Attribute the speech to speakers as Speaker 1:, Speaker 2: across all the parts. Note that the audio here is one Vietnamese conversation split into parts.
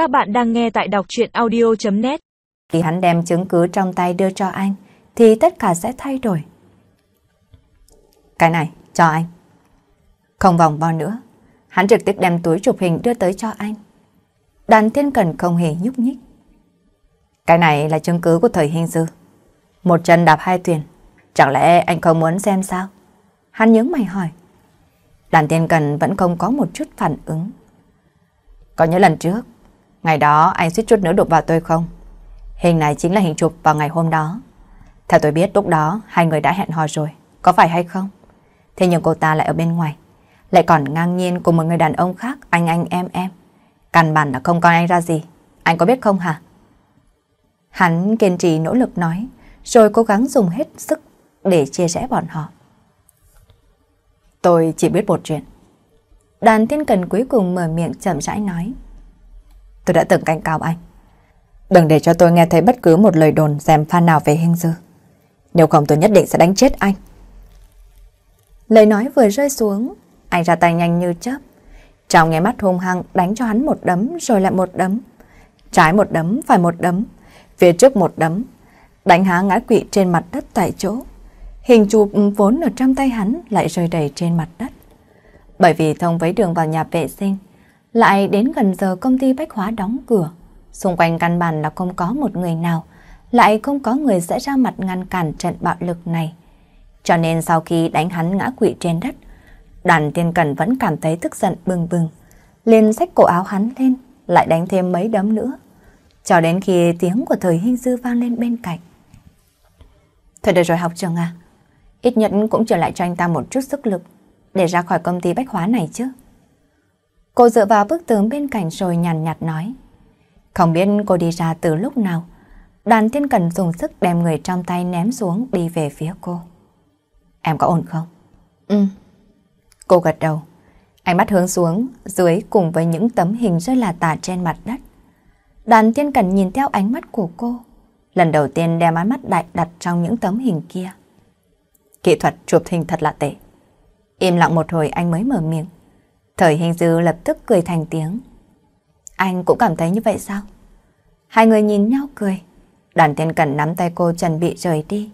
Speaker 1: Các bạn đang nghe tại đọc chuyện audio.net
Speaker 2: Khi hắn đem chứng cứ trong tay đưa cho anh, thì tất cả sẽ thay đổi. Cái này, cho anh. Không vòng vo nữa, hắn trực tiếp đem túi chụp hình đưa tới cho anh. Đàn thiên cần không hề nhúc nhích. Cái này là chứng cứ của thời hình dư. Một chân đạp hai thuyền. Chẳng lẽ anh không muốn xem sao? Hắn nhớ mày hỏi. Đàn thiên cần vẫn không có một chút phản ứng. Có nhớ lần trước, ngày đó anh suýt chút nữa đụng vào tôi không? Hình này chính là hình chụp vào ngày hôm đó. Theo tôi biết lúc đó hai người đã hẹn hò rồi, có phải hay không? Thế nhưng cô ta lại ở bên ngoài, lại còn ngang nhiên cùng một người đàn ông khác, anh anh em em. Căn bản là không coi anh ra gì, anh có biết không hả? Hắn kiên trì nỗ lực nói, rồi cố gắng dùng hết sức để chia rẽ bọn họ. Tôi chỉ biết một chuyện. Đàn thiên cần cuối cùng mở miệng chậm rãi nói. Tôi đã từng cảnh cáo anh. Đừng để cho tôi nghe thấy bất cứ một lời đồn dèm pha nào về hình dư. Nếu không tôi nhất định sẽ đánh chết anh. Lời nói vừa rơi xuống, anh ra tay nhanh như chớp. Trong nghe mắt hung hăng đánh cho hắn một đấm rồi lại một đấm. Trái một đấm, phải một đấm, phía trước một đấm. Đánh há ngã quỵ trên mặt đất tại chỗ. Hình chụp vốn ở trong tay hắn lại rơi đầy trên mặt đất. Bởi vì thông với đường vào nhà vệ sinh, lại đến gần giờ công ty bách hóa đóng cửa. Xung quanh căn bản là không có một người nào, lại không có người sẽ ra mặt ngăn cản trận bạo lực này. Cho nên sau khi đánh hắn ngã quỵ trên đất, đoàn tiên cần vẫn cảm thấy tức giận bừng bừng. liền xách cổ áo hắn lên, lại đánh thêm mấy đấm nữa. Cho đến khi tiếng của thời hình dư vang lên bên cạnh. Thôi được rồi học trường à, ít nhất cũng trở lại cho anh ta một chút sức lực để ra khỏi công ty bách hóa này chứ. Cô dựa vào bức tường bên cạnh rồi nhàn nhạt nói. Không biết cô đi ra từ lúc nào, đàn thiên cần dùng sức đem người trong tay ném xuống đi về phía cô. Em có ổn không? Ừ. Cô gật đầu. Ánh mắt hướng xuống, dưới cùng với những tấm hình rơi là tả trên mặt đất. Đàn thiên cần nhìn theo ánh mắt của cô. Lần đầu tiên đem ánh mắt đại đặt trong những tấm hình kia. Kỹ thuật chụp hình thật là tệ. Im lặng một hồi anh mới mở miệng. Thời hình dư lập tức cười thành tiếng. Anh cũng cảm thấy như vậy sao? Hai người nhìn nhau cười. Đoàn thiên cần nắm tay cô chuẩn bị rời đi.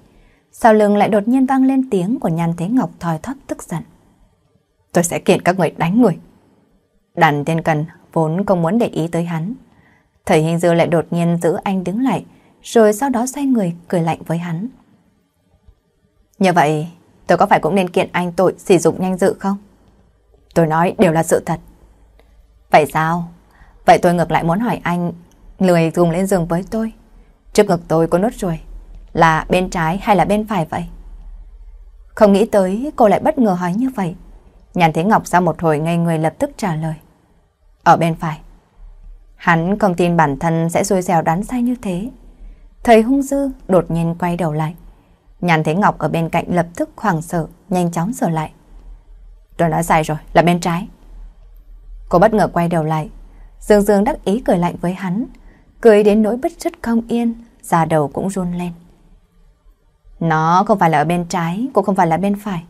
Speaker 2: Sau lưng lại đột nhiên vang lên tiếng của Nhan Thế Ngọc thòi thóp tức giận. Tôi sẽ kiện các người đánh người. Đoàn thiên cần vốn không muốn để ý tới hắn. Thời hình dư lại đột nhiên giữ anh đứng lại, rồi sau đó xoay người cười lạnh với hắn. Như vậy, tôi có phải cũng nên kiện anh tội sử dụng nhanh dự không? Tôi nói đều là sự thật. Vậy sao? Vậy tôi ngược lại muốn hỏi anh lười dùng lên giường với tôi. Trước ngực tôi có nốt ruồi. Là bên trái hay là bên phải vậy? Không nghĩ tới cô lại bất ngờ hỏi như vậy. Nhàn Thế Ngọc sau một hồi ngây người lập tức trả lời. Ở bên phải. Hắn không tin bản thân sẽ xui xẻo đoán sai như thế. Thầy hung dư đột nhiên quay đầu lại. Nhàn Thế Ngọc ở bên cạnh lập tức hoảng sợ, nhanh chóng sửa lại. Tôi nói sai rồi, là bên trái. Cô bất ngờ quay đầu lại. Dương Dương đắc ý cười lạnh với hắn. Cười đến nỗi bất chất không yên, da đầu cũng run lên. Nó không phải là ở bên trái, cũng không phải là bên phải,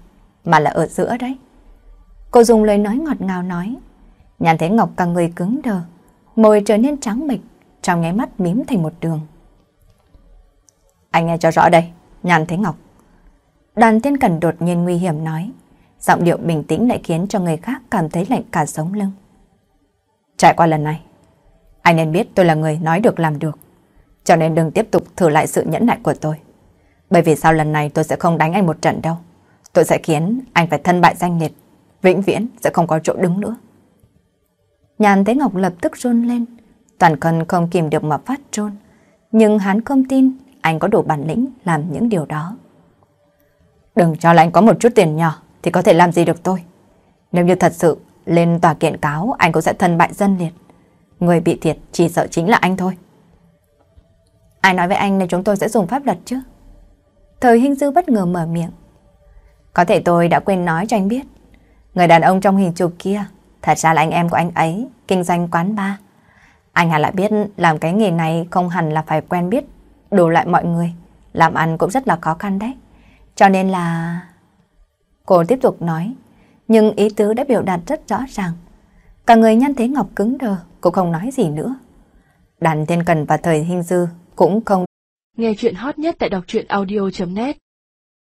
Speaker 2: mà là ở giữa đấy. Cô dùng lời nói ngọt ngào nói. Nhàn Thế Ngọc cả người cứng đờ, môi trở nên trắng mịch, trong nháy mắt mím thành một đường. Anh nghe cho rõ đây, Nhàn Thế Ngọc. Đàn tiên cần đột nhiên nguy hiểm nói. Giọng điệu bình tĩnh lại khiến cho người khác cảm thấy lạnh cả sống lưng. Trải qua lần này, anh nên biết tôi là người nói được làm được. Cho nên đừng tiếp tục thử lại sự nhẫn nại của tôi. Bởi vì sau lần này tôi sẽ không đánh anh một trận đâu. Tôi sẽ khiến anh phải thân bại danh liệt. Vĩnh viễn sẽ không có chỗ đứng nữa. Nhàn Thế Ngọc lập tức run lên. Toàn thân không kìm được mà phát trôn. Nhưng hắn không tin anh có đủ bản lĩnh làm những điều đó. Đừng cho là anh có một chút tiền nhỏ thì có thể làm gì được tôi. Nếu như thật sự lên tòa kiện cáo anh cũng sẽ thân bại dân liệt. Người bị thiệt chỉ sợ chính là anh thôi. Ai nói với anh nên chúng tôi sẽ dùng pháp luật chứ? Thời hình dư bất ngờ mở miệng. Có thể tôi đã quên nói cho anh biết. Người đàn ông trong hình chụp kia thật ra là anh em của anh ấy, kinh doanh quán bar. Anh hẳn lại biết làm cái nghề này không hẳn là phải quen biết đủ lại mọi người. Làm ăn cũng rất là khó khăn đấy. Cho nên là... Cô tiếp tục nói, nhưng ý tứ đã biểu đạt rất rõ ràng. Cả người nhân thế Ngọc cứng đờ, cô không nói gì nữa. Đàn Thiên Cần và Thời Hình Dư cũng không
Speaker 1: Nghe chuyện hot nhất tại đọc truyện audio.net